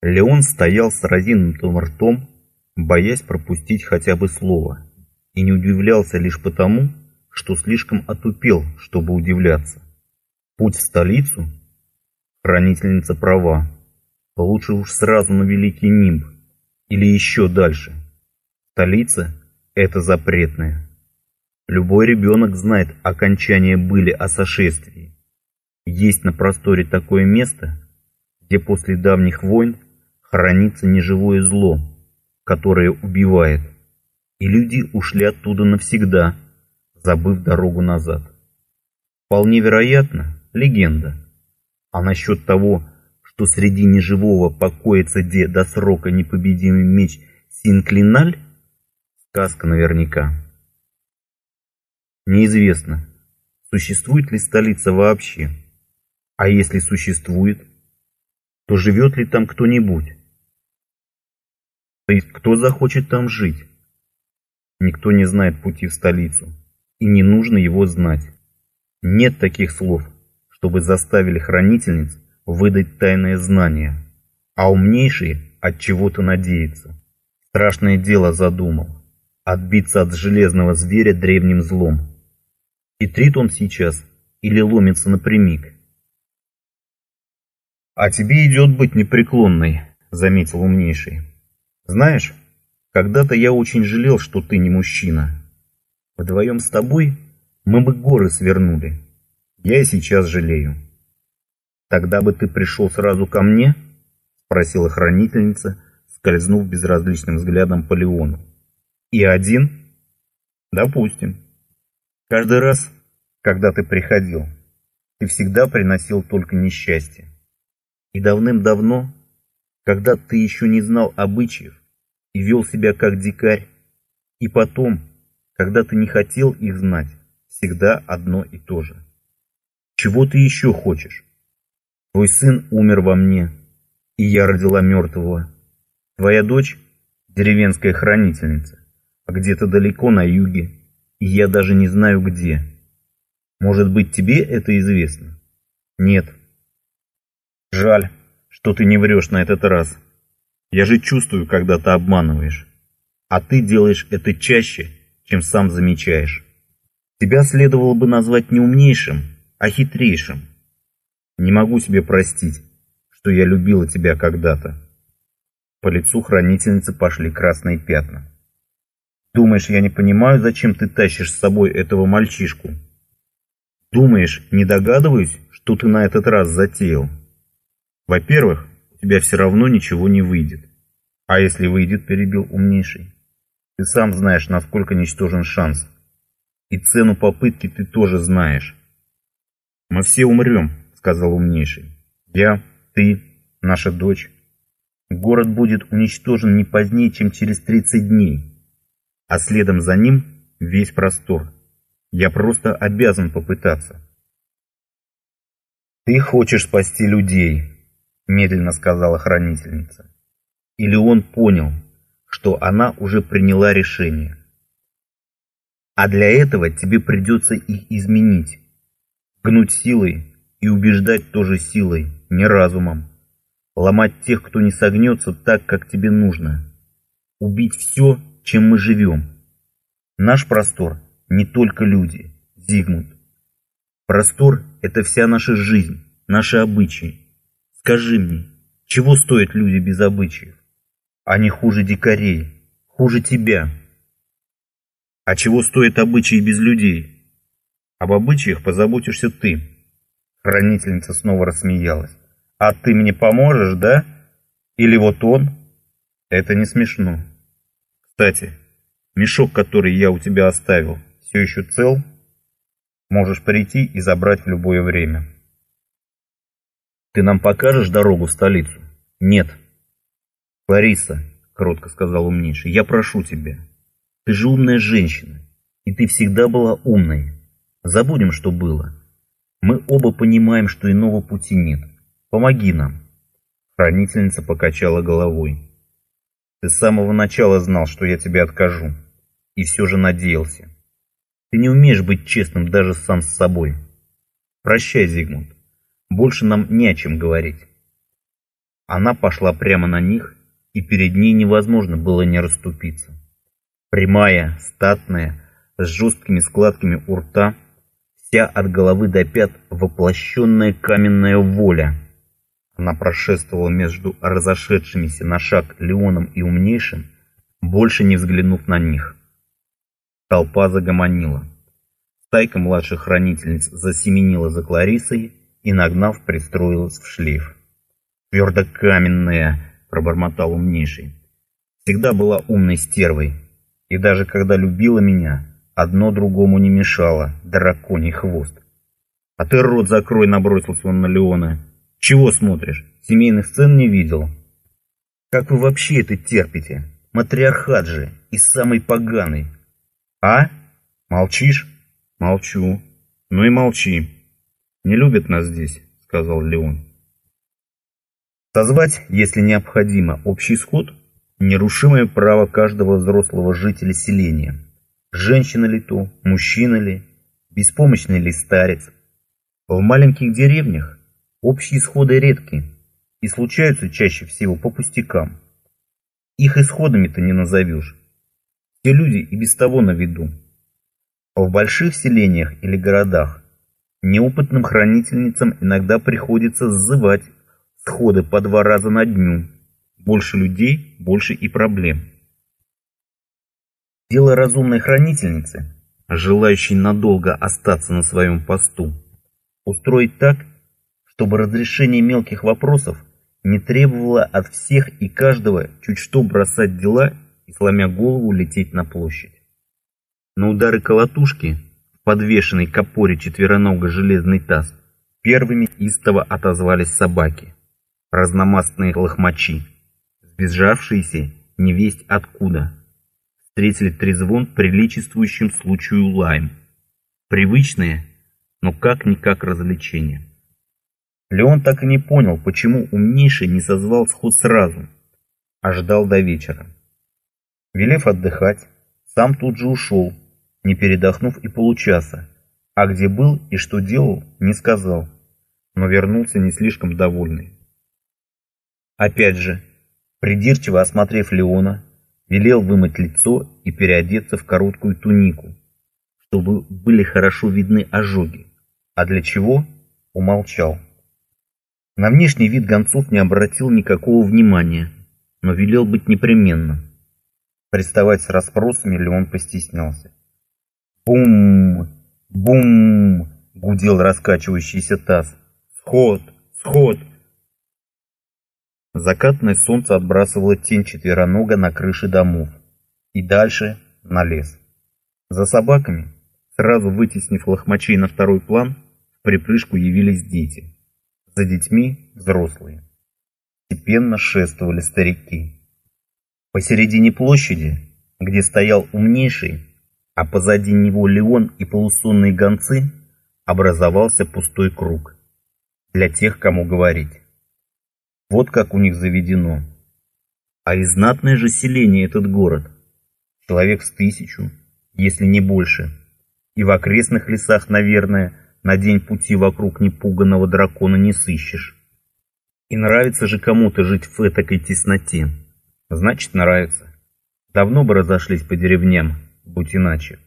Леон стоял с разинутым ртом, боясь пропустить хотя бы слово, и не удивлялся лишь потому, что слишком отупел, чтобы удивляться. Путь в столицу? Хранительница права. Лучше уж сразу на Великий Нимб. Или еще дальше. Столица – это запретное. Любой ребенок знает окончание были о сошествии. Есть на просторе такое место, где после давних войн хранится неживое зло, которое убивает, и люди ушли оттуда навсегда, забыв дорогу назад. Вполне вероятно, легенда. А насчет того, что среди неживого покоится где до срока непобедимый меч Синклиналь, сказка наверняка. Неизвестно, существует ли столица вообще, а если существует, то живет ли там кто-нибудь? То есть кто захочет там жить? Никто не знает пути в столицу, и не нужно его знать. Нет таких слов, чтобы заставили хранительниц выдать тайное знание, а умнейшие от чего-то надеются. Страшное дело задумал – отбиться от железного зверя древним злом. Хитрит он сейчас или ломится напрямик – «А тебе идет быть непреклонной», — заметил умнейший. «Знаешь, когда-то я очень жалел, что ты не мужчина. Вдвоем с тобой мы бы горы свернули. Я и сейчас жалею». «Тогда бы ты пришел сразу ко мне?» — спросила хранительница, скользнув безразличным взглядом по Леону. «И один?» «Допустим. Каждый раз, когда ты приходил, ты всегда приносил только несчастье. И давным-давно, когда ты еще не знал обычаев и вел себя как дикарь, и потом, когда ты не хотел их знать, всегда одно и то же. Чего ты еще хочешь? Твой сын умер во мне, и я родила мертвого. Твоя дочь – деревенская хранительница, а где-то далеко на юге, и я даже не знаю где. Может быть, тебе это известно? Нет, Жаль, что ты не врешь на этот раз. Я же чувствую, когда ты обманываешь. А ты делаешь это чаще, чем сам замечаешь. Тебя следовало бы назвать не умнейшим, а хитрейшим. Не могу себе простить, что я любила тебя когда-то. По лицу хранительницы пошли красные пятна. Думаешь, я не понимаю, зачем ты тащишь с собой этого мальчишку? Думаешь, не догадываюсь, что ты на этот раз затеял? Во-первых, тебя все равно ничего не выйдет. А если выйдет, перебил умнейший. Ты сам знаешь, насколько ничтожен шанс. И цену попытки ты тоже знаешь. Мы все умрем, сказал умнейший. Я, ты, наша дочь. Город будет уничтожен не позднее, чем через 30 дней. А следом за ним весь простор. Я просто обязан попытаться. Ты хочешь спасти людей, медленно сказала хранительница. Или он понял, что она уже приняла решение. А для этого тебе придется их изменить, гнуть силой и убеждать тоже силой, не разумом. Ломать тех, кто не согнется так, как тебе нужно. Убить все, чем мы живем. Наш простор не только люди, Зигмунд. Простор – это вся наша жизнь, наши обычаи, Скажи мне, чего стоят люди без обычаев? Они хуже дикарей, хуже тебя. А чего стоят обычаи без людей? Об обычаях позаботишься ты. Хранительница снова рассмеялась. А ты мне поможешь, да? Или вот он? Это не смешно. Кстати, мешок, который я у тебя оставил, все еще цел? Можешь прийти и забрать в любое время. Ты нам покажешь дорогу в столицу? Нет. Лариса, кротко сказал умнейший, я прошу тебя. Ты же умная женщина, и ты всегда была умной. Забудем, что было. Мы оба понимаем, что иного пути нет. Помоги нам. Хранительница покачала головой. Ты с самого начала знал, что я тебе откажу. И все же надеялся. Ты не умеешь быть честным даже сам с собой. Прощай, Зигмунд. Больше нам не о чем говорить. Она пошла прямо на них, и перед ней невозможно было не расступиться. Прямая, статная, с жесткими складками у рта, вся от головы до пят воплощенная каменная воля. Она прошествовала между разошедшимися на шаг Леоном и умнейшим, больше не взглянув на них. Толпа загомонила. Стайка младших хранительниц засеменила за Кларисой и, нагнав, пристроилась в шлейф. «Твердокаменная!» — пробормотал умнейший. «Всегда была умной стервой, и даже когда любила меня, одно другому не мешало, драконий хвост. А ты рот закрой, набросился он на Леона. Чего смотришь? Семейных сцен не видел? Как вы вообще это терпите? Матриархат же, и самый поганый. А? Молчишь? Молчу. Ну и молчи. Не любят нас здесь, сказал Леон. Созвать, если необходимо, общий сход – нерушимое право каждого взрослого жителя селения. Женщина ли то, мужчина ли, беспомощный ли старец. В маленьких деревнях общие сходы редки и случаются чаще всего по пустякам. Их исходами-то не назовешь. Все люди и без того на виду. В больших селениях или городах неопытным хранительницам иногда приходится сзывать сходы по два раза на дню. Больше людей, больше и проблем. Дело разумной хранительницы, желающей надолго остаться на своем посту, устроить так, чтобы разрешение мелких вопросов не требовало от всех и каждого чуть что бросать дела и, сломя голову, лететь на площадь. На удары колотушки, подвешенный к опоре четверонога железный таз, первыми истово отозвались собаки, разномастные лохмачи, сбежавшиеся невесть откуда. Встретили трезвон приличествующим случаю лаем. Привычное, но как-никак развлечение. Леон так и не понял, почему умнейший не созвал сход сразу, а ждал до вечера. Велев отдыхать, сам тут же ушел, не передохнув и получаса, а где был и что делал, не сказал, но вернулся не слишком довольный. Опять же, придирчиво осмотрев Леона, велел вымыть лицо и переодеться в короткую тунику, чтобы были хорошо видны ожоги, а для чего – умолчал. На внешний вид гонцов не обратил никакого внимания, но велел быть непременно. Приставать с расспросами Леон постеснялся. Бум! Бум! Гудел раскачивающийся таз. Сход! Сход! Закатное солнце отбрасывало тень четверонога на крыши домов. И дальше на лес. За собаками, сразу вытеснив лохмачей на второй план, в припрыжку явились дети. За детьми взрослые. Степенно шествовали старики. Посередине площади, где стоял умнейший, а позади него Леон и полусонные гонцы, образовался пустой круг. Для тех, кому говорить. Вот как у них заведено. А и знатное же селение этот город. Человек с тысячу, если не больше. И в окрестных лесах, наверное, на день пути вокруг непуганного дракона не сыщешь. И нравится же кому-то жить в этакой тесноте. Значит, нравится. Давно бы разошлись по деревням, будь иначе.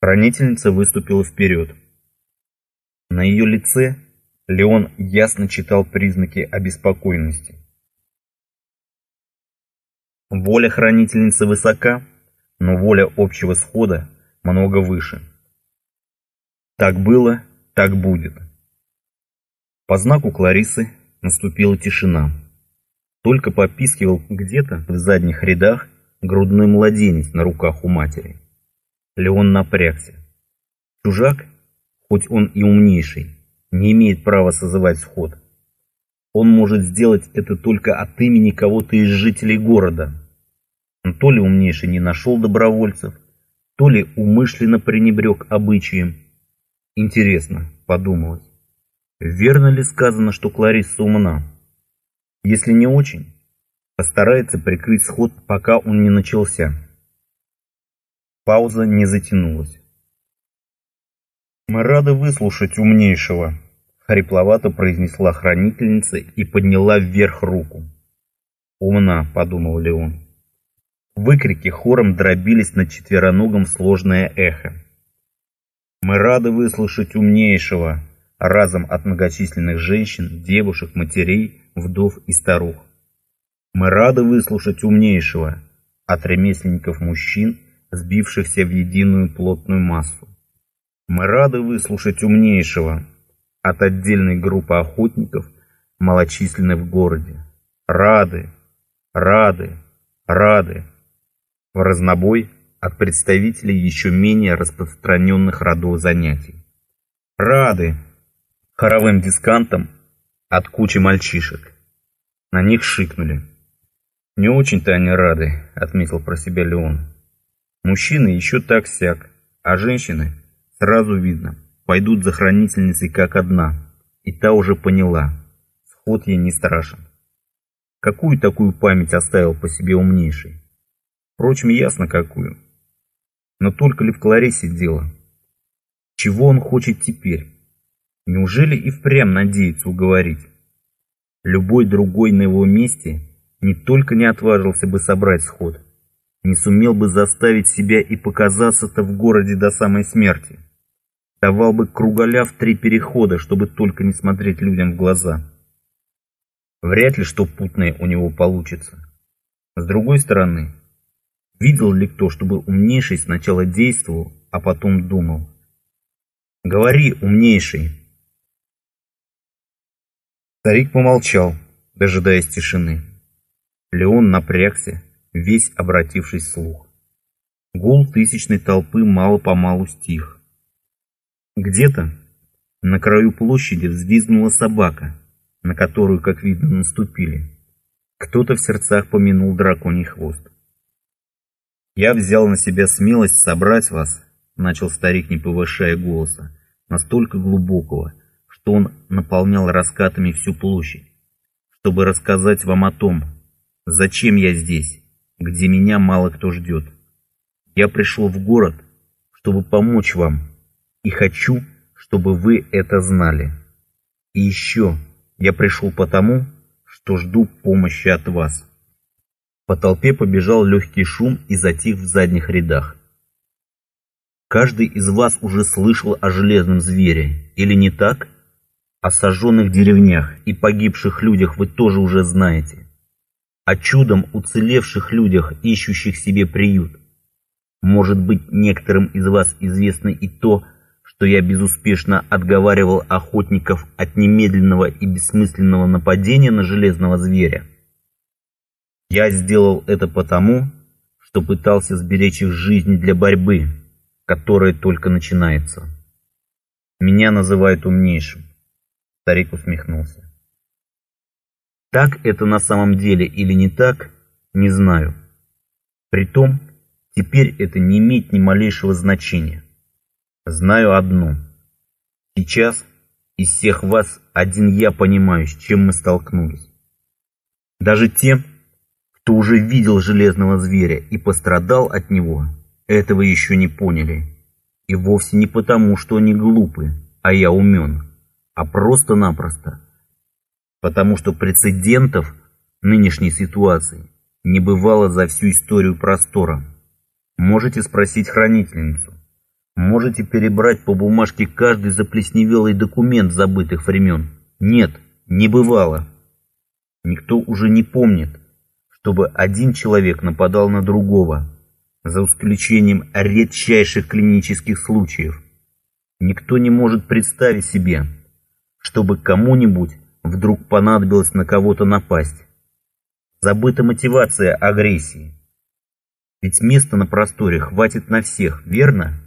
Хранительница выступила вперед. На ее лице Леон ясно читал признаки обеспокоенности. Воля хранительницы высока, но воля общего схода много выше. Так было, так будет. По знаку Кларисы наступила тишина. Только попискивал где-то в задних рядах грудной младенец на руках у матери. Леон напрягся. Чужак, хоть он и умнейший, не имеет права созывать сход. Он может сделать это только от имени кого-то из жителей города. То ли умнейший не нашел добровольцев, то ли умышленно пренебрег обычаем. Интересно, подумалось, верно ли сказано, что Кларисса умна? Если не очень, постарается прикрыть сход, пока он не начался. Пауза не затянулась. «Мы рады выслушать умнейшего», — Хрипловато произнесла хранительница и подняла вверх руку. «Умна», — подумал Леон. Выкрики хором дробились над четвероногом сложное эхо. «Мы рады выслушать умнейшего!» разом от многочисленных женщин, девушек, матерей, вдов и старух. Мы рады выслушать умнейшего от ремесленников мужчин, сбившихся в единую плотную массу. Мы рады выслушать умнейшего от отдельной группы охотников, малочисленной в городе. Рады, рады, рады. В разнобой от представителей еще менее распространенных родов занятий. Рады хоровым дискантом от кучи мальчишек. На них шикнули. «Не очень-то они рады», — отметил про себя Леон. «Мужчины еще так-сяк, а женщины, сразу видно, пойдут за хранительницей как одна, и та уже поняла, сход ей не страшен. Какую такую память оставил по себе умнейший? Впрочем, ясно какую. Но только ли в Кларисе дело? Чего он хочет теперь? Неужели и впрямь надеется уговорить? Любой другой на его месте не только не отважился бы собрать сход, не сумел бы заставить себя и показаться-то в городе до самой смерти. Давал бы круголя в три перехода, чтобы только не смотреть людям в глаза. Вряд ли что путное у него получится. С другой стороны, Видел ли кто, чтобы умнейший сначала действовал, а потом думал? Говори, умнейший. Старик помолчал, дожидаясь тишины. Леон напрягся, весь обратившись вслух. Гул тысячной толпы мало-помалу стих. Где-то на краю площади взвизгнула собака, на которую, как видно, наступили. Кто-то в сердцах помянул драконий хвост. «Я взял на себя смелость собрать вас», — начал старик, не повышая голоса, настолько глубокого, что он наполнял раскатами всю площадь, чтобы рассказать вам о том, зачем я здесь, где меня мало кто ждет. Я пришел в город, чтобы помочь вам, и хочу, чтобы вы это знали. И еще я пришел потому, что жду помощи от вас. По толпе побежал легкий шум и затих в задних рядах. Каждый из вас уже слышал о железном звере, или не так? О сожженных деревнях и погибших людях вы тоже уже знаете. О чудом уцелевших людях, ищущих себе приют. Может быть, некоторым из вас известно и то, что я безуспешно отговаривал охотников от немедленного и бессмысленного нападения на железного зверя. Я сделал это потому, что пытался сберечь их жизнь для борьбы, которая только начинается. Меня называют умнейшим. Старик усмехнулся. Так это на самом деле или не так, не знаю. Притом, теперь это не имеет ни малейшего значения. Знаю одно. Сейчас из всех вас один я понимаю, с чем мы столкнулись. Даже тем, кто уже видел железного зверя и пострадал от него, этого еще не поняли. И вовсе не потому, что они глупы, а я умен, а просто-напросто. Потому что прецедентов нынешней ситуации не бывало за всю историю простора. Можете спросить хранительницу. Можете перебрать по бумажке каждый заплесневелый документ забытых времен. Нет, не бывало. Никто уже не помнит, чтобы один человек нападал на другого, за исключением редчайших клинических случаев. Никто не может представить себе, чтобы кому-нибудь вдруг понадобилось на кого-то напасть. Забыта мотивация агрессии. Ведь места на просторе хватит на всех, верно?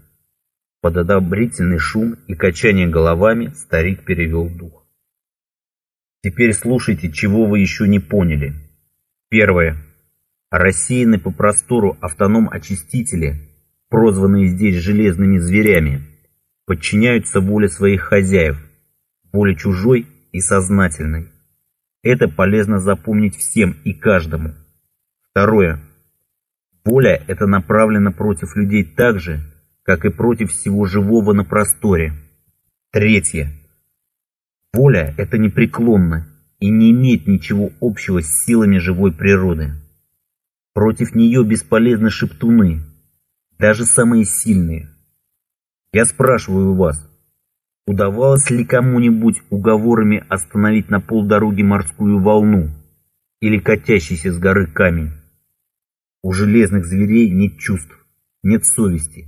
Под одобрительный шум и качание головами старик перевел дух. Теперь слушайте, чего вы еще не поняли. Первое. Рассеянные по простору автоном-очистители, прозванные здесь железными зверями, подчиняются воле своих хозяев, воле чужой и сознательной. Это полезно запомнить всем и каждому. Второе. Воля это направлена против людей так же, как и против всего живого на просторе. Третье. Воля – это непреклонно и не имеет ничего общего с силами живой природы. Против нее бесполезны шептуны, даже самые сильные. Я спрашиваю вас, удавалось ли кому-нибудь уговорами остановить на полдороги морскую волну или катящийся с горы камень? У железных зверей нет чувств, нет совести.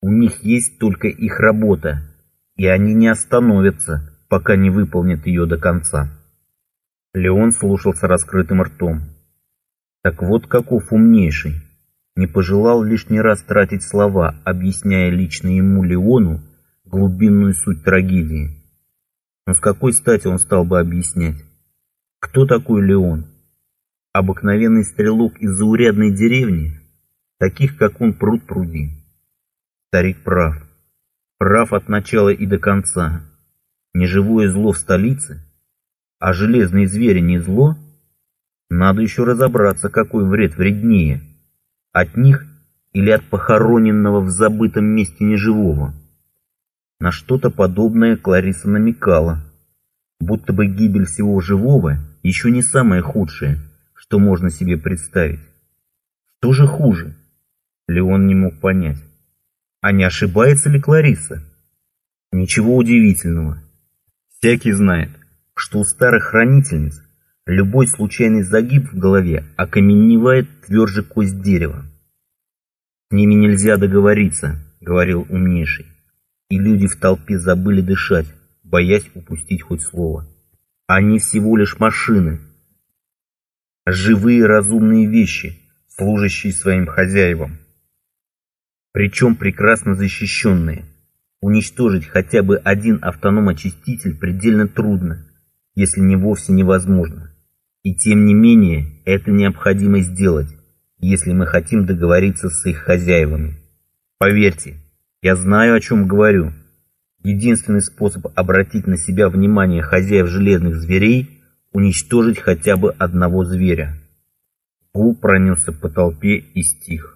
У них есть только их работа, и они не остановятся, пока не выполнят ее до конца. Леон слушал с раскрытым ртом. Так вот каков умнейший. Не пожелал лишний раз тратить слова, объясняя лично ему Леону глубинную суть трагедии. Но с какой стати он стал бы объяснять? Кто такой Леон? Обыкновенный стрелок из заурядной деревни? Таких, как он, пруд пруди. Старик прав. Прав от начала и до конца неживое зло в столице, а железные звери не зло, надо еще разобраться, какой вред вреднее, от них или от похороненного в забытом месте неживого. На что-то подобное Клариса намекала, будто бы гибель всего живого еще не самое худшее, что можно себе представить. Что же хуже? Леон не мог понять. А не ошибается ли Клариса? Ничего удивительного. Всякий знает, что у старых хранительниц любой случайный загиб в голове окаменевает тверже кость дерева. «С ними нельзя договориться», — говорил умнейший, и люди в толпе забыли дышать, боясь упустить хоть слово. Они всего лишь машины, живые разумные вещи, служащие своим хозяевам, причем прекрасно защищенные — Уничтожить хотя бы один автоном-очиститель предельно трудно, если не вовсе невозможно. И тем не менее, это необходимо сделать, если мы хотим договориться с их хозяевами. Поверьте, я знаю, о чем говорю. Единственный способ обратить на себя внимание хозяев железных зверей – уничтожить хотя бы одного зверя. Гул пронесся по толпе и стих.